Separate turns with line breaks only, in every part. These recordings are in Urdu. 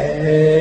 جانا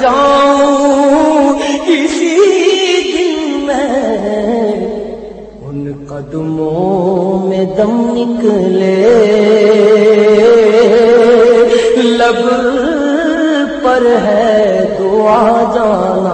جاؤں اسی دن میں۔ ان قدموں میں دم نکلے۔ لب پر ہے دعا جانا۔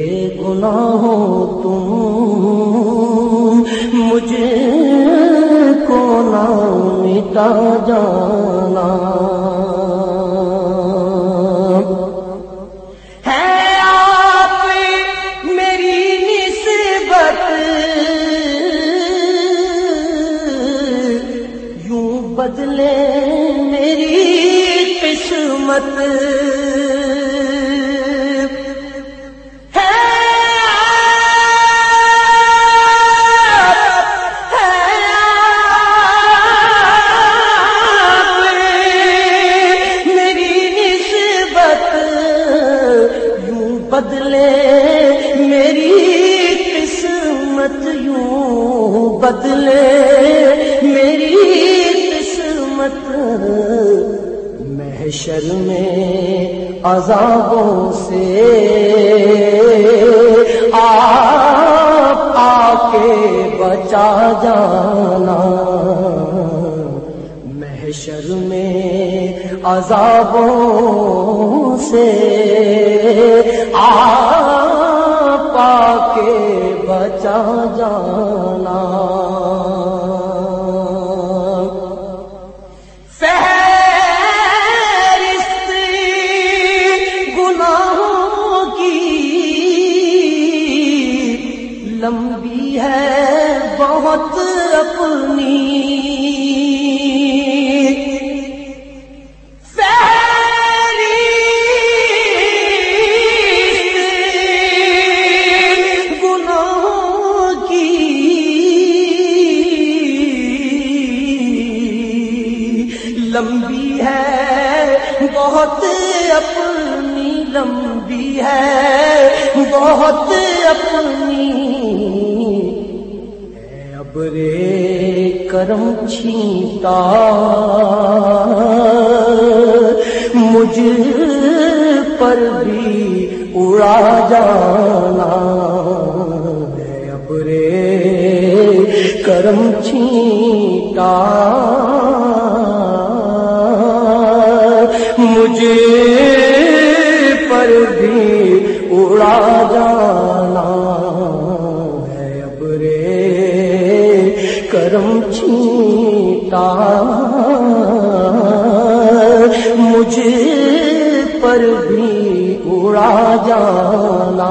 بے گنا ہو تم مجھے کو نہ مٹا جانا۔ بدلے میری قسمت۔ عذابوں سے آپ آ کے بچا جانا۔ محشر میں عذابوں سے آپ بہت اپنی۔ لمبی ہے بہت اپنی لمبی ہے بہت اپنی۔ ابرے کرم چھینتا مجھ پر بھی اڑا جانا ابرے کرم چھینٹا مجھے پر بھی اڑا جانا کرم چھینٹا مجھے پر بھی اڑا جانا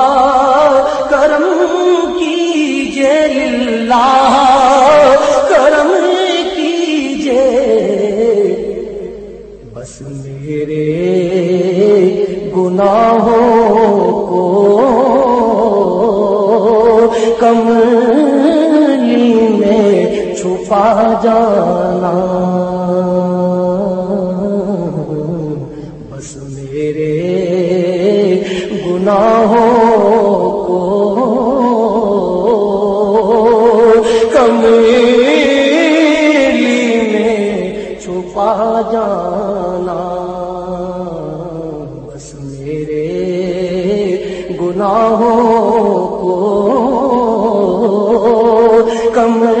جانا۔ بس میرے گناہوں جانا۔ بس میرے گناہوں کو کملی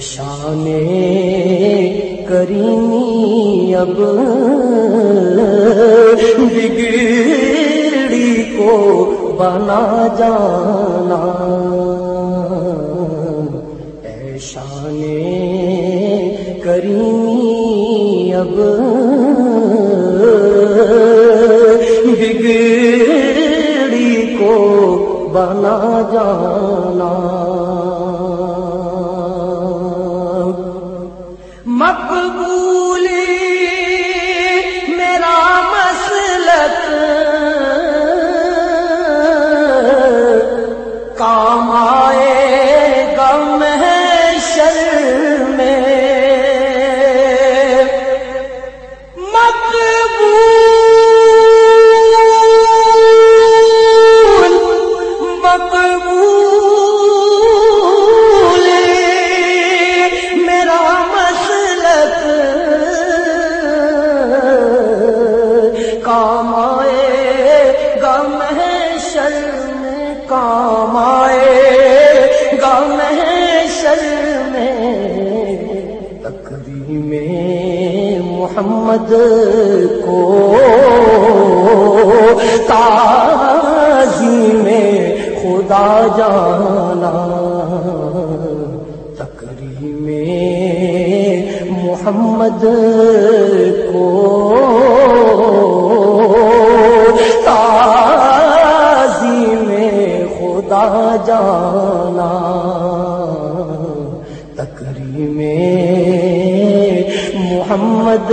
شان کریمی اب بگڑی کو بنا جانا۔ ایشان کریمی اب بگڑی کو بنا جانا۔ محمد کو تازی میں خدا جانا تقری میں محمد کو جانا۔ محمد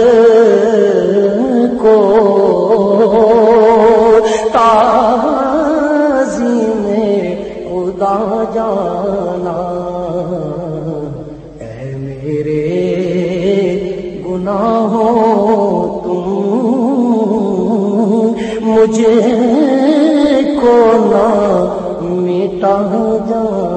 کو تازی میں خدا جانا۔ اے میرے گناہوں، تم مجھے کو نہ مٹا جانا۔